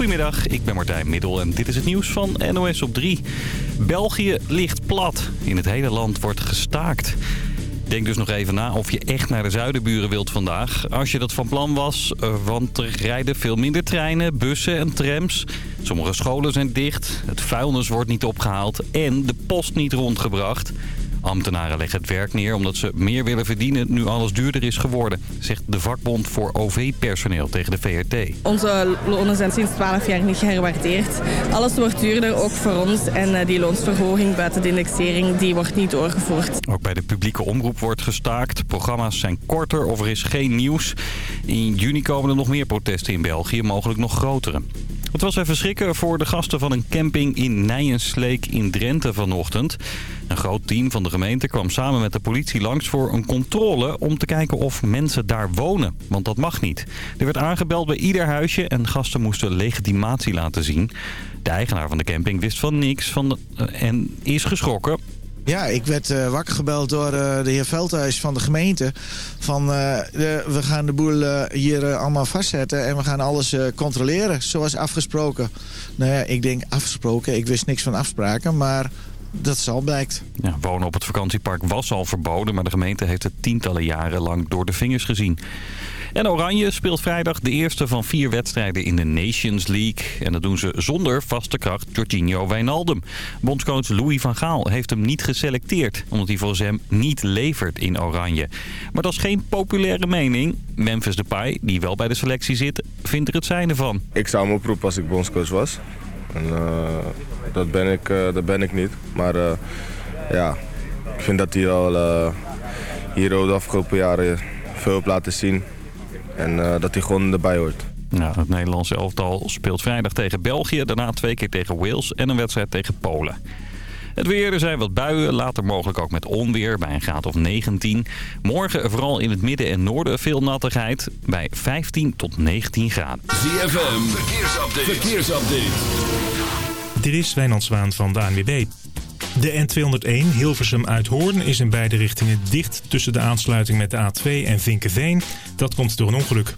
Goedemiddag, ik ben Martijn Middel en dit is het nieuws van NOS op 3. België ligt plat. In het hele land wordt gestaakt. Denk dus nog even na of je echt naar de zuidenburen wilt vandaag. Als je dat van plan was, eh, want er rijden veel minder treinen, bussen en trams. Sommige scholen zijn dicht, het vuilnis wordt niet opgehaald en de post niet rondgebracht. Ambtenaren leggen het werk neer omdat ze meer willen verdienen nu alles duurder is geworden, zegt de vakbond voor OV-personeel tegen de VRT. Onze lonen zijn sinds 12 jaar niet geherwaardeerd. Alles wordt duurder, ook voor ons. En eh, die loonsverhoging buiten de indexering, die wordt niet doorgevoerd. Ook bij de publieke omroep wordt gestaakt. Programma's zijn korter of er is geen nieuws. In juni komen er nog meer protesten in België, mogelijk nog grotere. Het was even schrikken voor de gasten van een camping in Nijensleek in Drenthe vanochtend. Een groot team van de gemeente kwam samen met de politie langs voor een controle... om te kijken of mensen daar wonen, want dat mag niet. Er werd aangebeld bij ieder huisje en gasten moesten legitimatie laten zien. De eigenaar van de camping wist van niks van en is geschrokken. Ja, ik werd uh, wakker gebeld door uh, de heer Veldhuis van de gemeente. Van, uh, de, we gaan de boel hier allemaal vastzetten en we gaan alles controleren, zoals afgesproken. Nou ja, ik denk afgesproken, ik wist niks van afspraken, maar dat zal blijkt. Ja, wonen op het vakantiepark was al verboden, maar de gemeente heeft het tientallen jaren lang door de vingers gezien. En Oranje speelt vrijdag de eerste van vier wedstrijden in de Nations League. En dat doen ze zonder vaste kracht Jorginho Wijnaldum. Bondscoach Louis van Gaal heeft hem niet geselecteerd... omdat hij volgens hem niet levert in Oranje. Maar dat is geen populaire mening. Memphis Depay, die wel bij de selectie zit, vindt er het zijne van. Ik zou hem oproepen als ik bondscoach was. En, uh, dat, ben ik, uh, dat ben ik niet. Maar uh, ja, ik vind dat hij al hier de afgelopen jaren veel heeft laten zien. En dat hij gewoon erbij hoort. Nou, het Nederlandse elftal speelt vrijdag tegen België. Daarna twee keer tegen Wales en een wedstrijd tegen Polen. Het weer, er zijn wat buien, later mogelijk ook met onweer bij een graad of 19. Morgen vooral in het midden en noorden veel nattigheid bij 15 tot 19 graden. ZFM, verkeersupdate. verkeersupdate. Dit is Wijnand Zwaan van de ANWB. De N201 Hilversum uit Hoorn is in beide richtingen dicht tussen de aansluiting met de A2 en Vinkenveen. Dat komt door een ongeluk.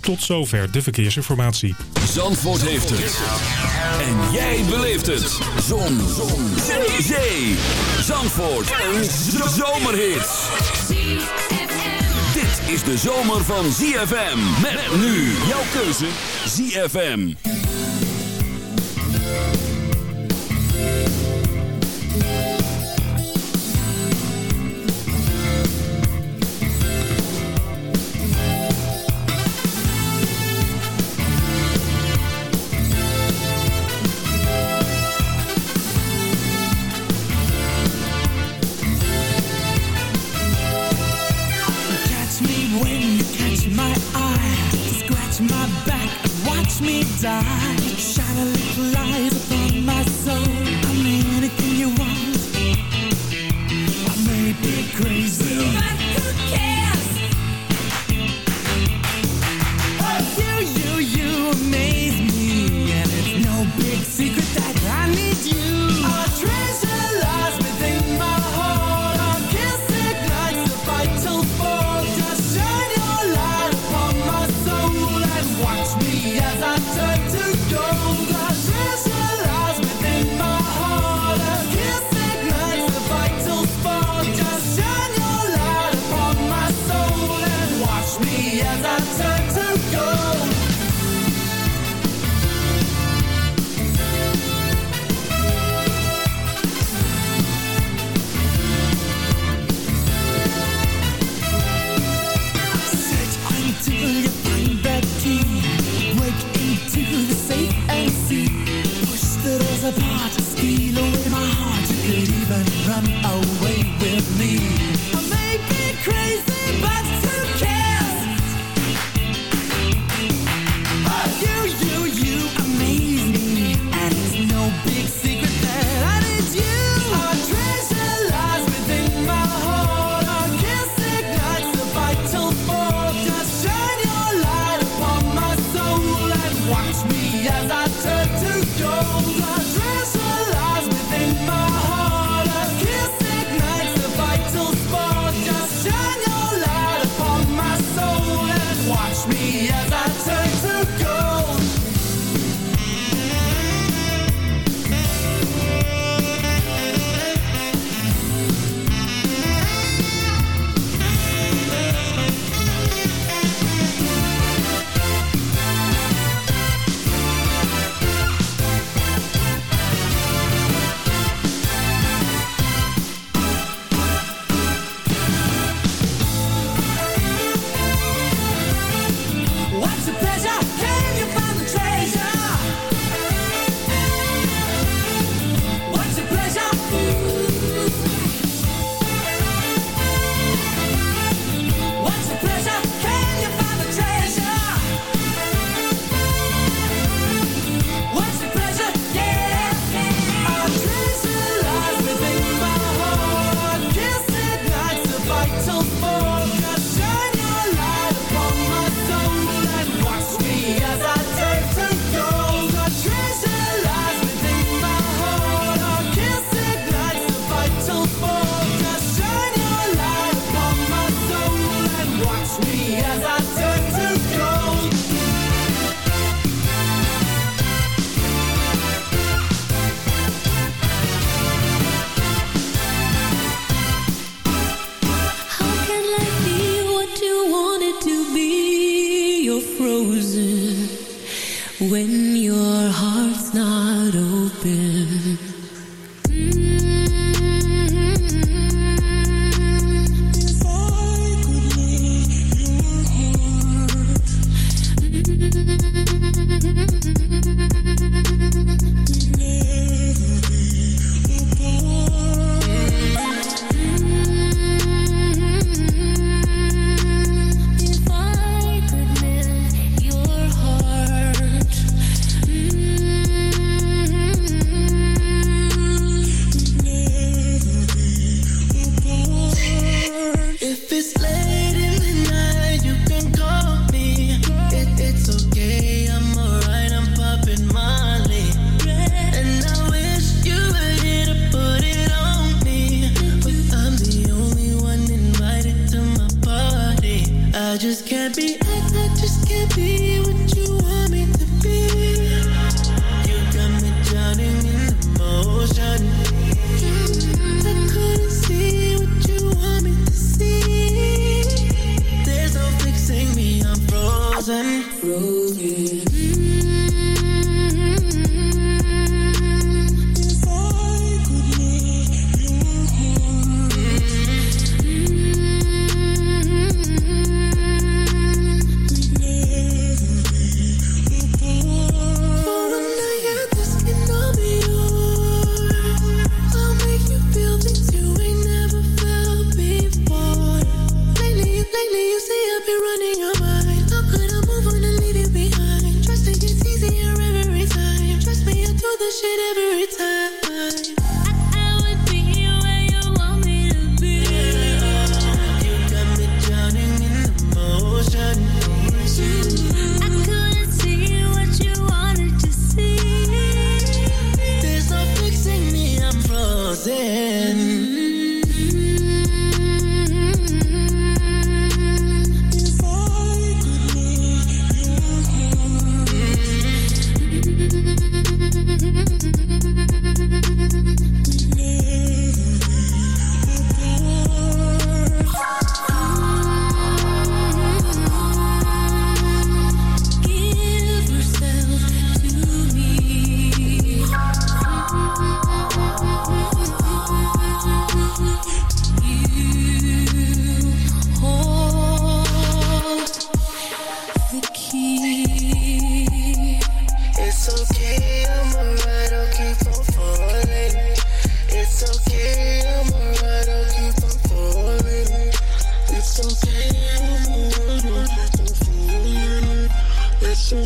Tot zover de verkeersinformatie. Zandvoort heeft het. En jij beleeft het. Zon. Zon. Zee. Zandvoort. Een zomerhit. Dit is de zomer van ZFM. Met nu jouw keuze ZFM. Me die. Shine a little light upon my soul. I'm anything you want. I may be crazy as I turn to gold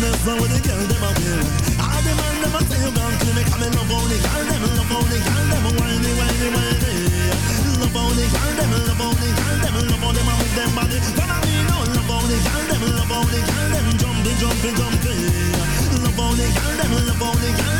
Niceness, how the girl them the love only girl them, love only girl them. Love only girl them, love only girl them, love with them. Follow me now, love only girl them, love only girl them, jumping, jumping, jumping. Love only girl them, love only girl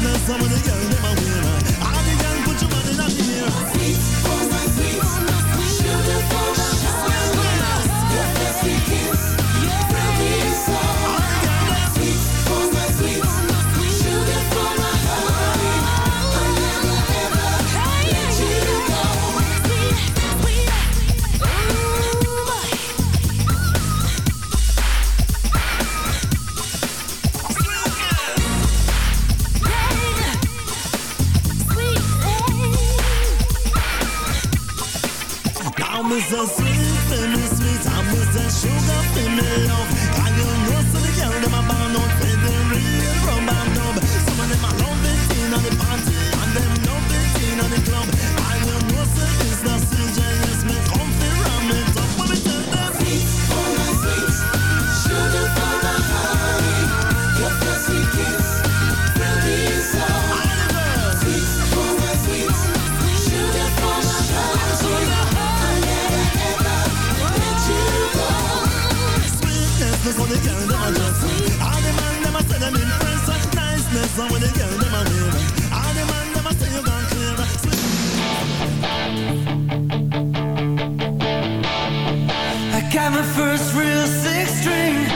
i'ma winner. All the put your money down here. Sweet, oh my sweet. Jesus. I got my first real six string,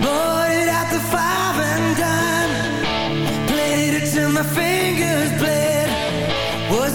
bought it at the five and dime, played it till my fingers bled. Was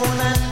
Can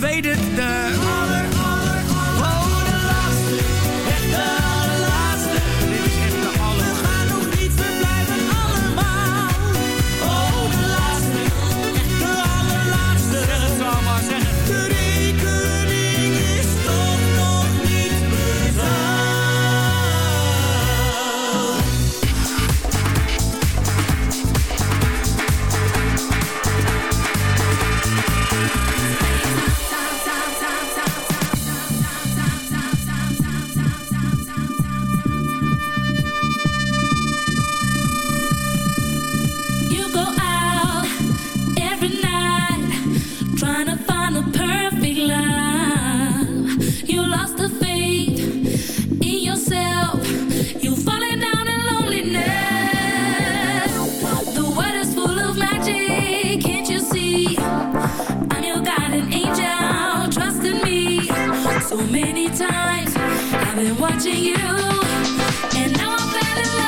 je weet het. you. And now I'm in love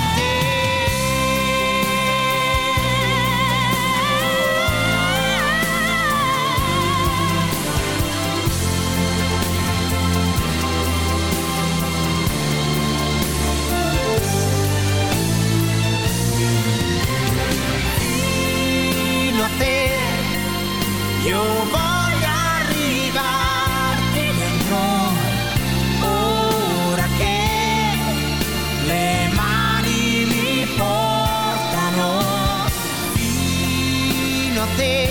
vicino a te, io voglio arrivarti dentro, ora che le mani mi portano fino a te.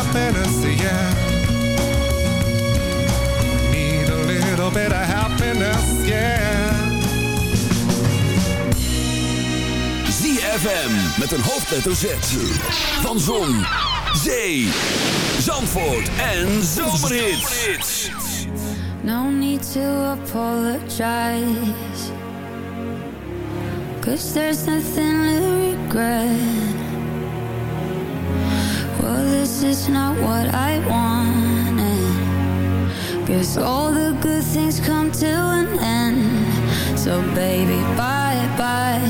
yeah. Need a little bit of happiness, yeah. ZFM met een hoofdletter Z. Van Zon, Zee, Zandvoort en Zomerhits. No need to apologize. Cause there's nothing to regret. This is not what I wanted. Guess all the good things come to an end. So, baby, bye bye.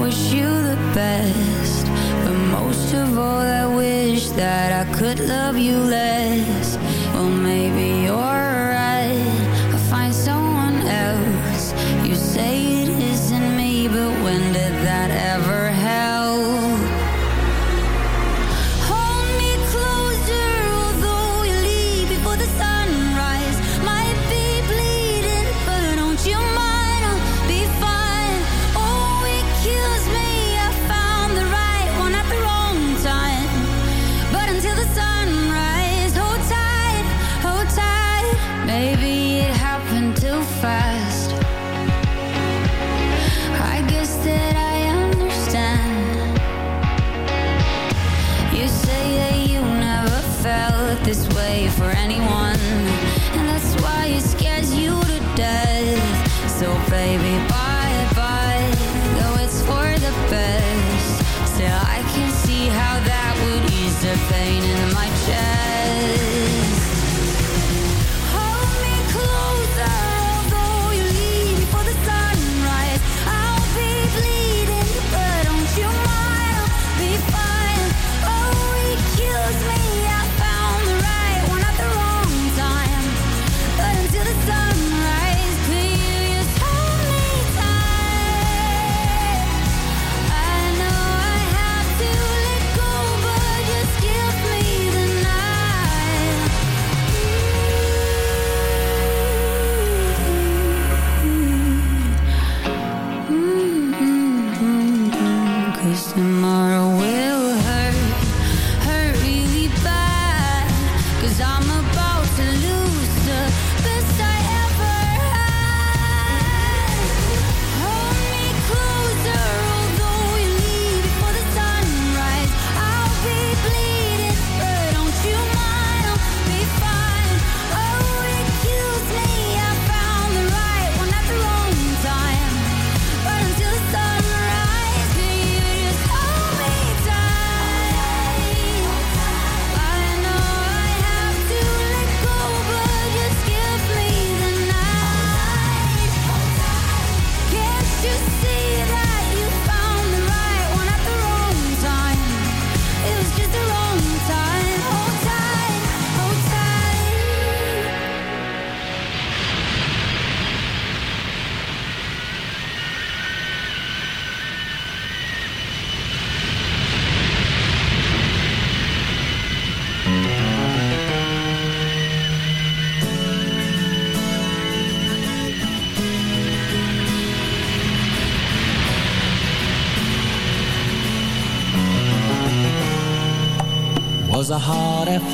Wish you the best. But most of all, I wish that I could love you less. Well, maybe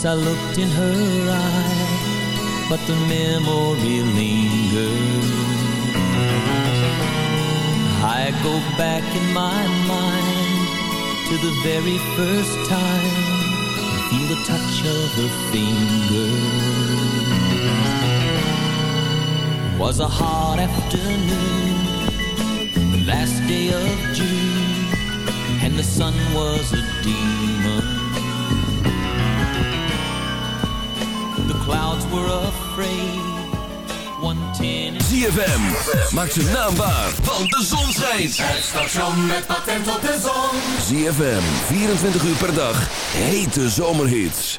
Since I looked in her eye, but the memory lingers. I go back in my mind to the very first time and feel the touch of her fingers. Was a hot afternoon, the last day of June and the sun was a demon. Were afraid. One ten. ZFM, maak zijn naam waar, want de zon schijnt. Het station met patent op de zon. ZFM, 24 uur per dag, hete zomerhits.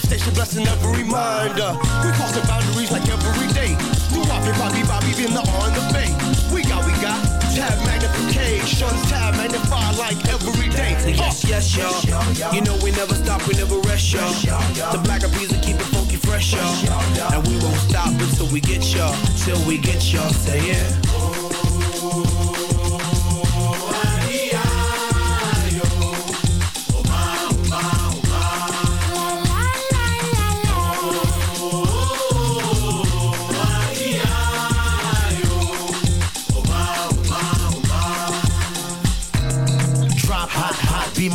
Station blessing every mind. Uh, we crossing boundaries like every day. Do Bobby, Bobby, Bobby, in the on the bay. We got, we got tab magnification, tab magnify like every day. Yes, yes, y'all. You know we never stop, we never rest, y'all. The black of will keep it funky fresh, y'all. And we won't stop until we get y'all, till we get y'all. Say it.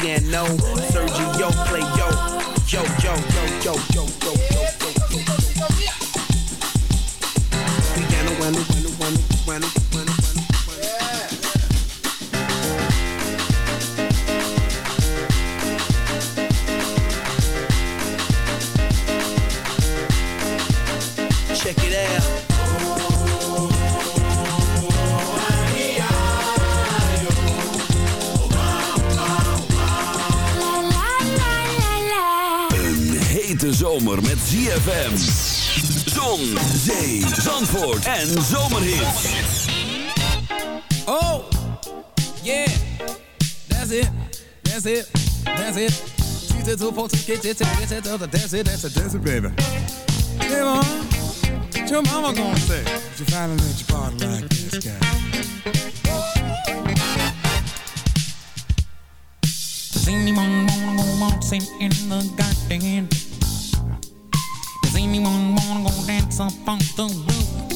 piano. Sergio, play yo, yo, yo, yo, yo, yo. En zomerhits. Oh, yeah, that's it, that's it, that's it. She's a two to get it, get it, that's it, that's it, that's it, baby. Hey, mom, what your mama gonna say? If you finally let your party like this guy. Does anyone wanna go waltzing in the garden? Does anyone wanna go dance up on the roof?